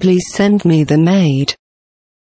Please send me the maid.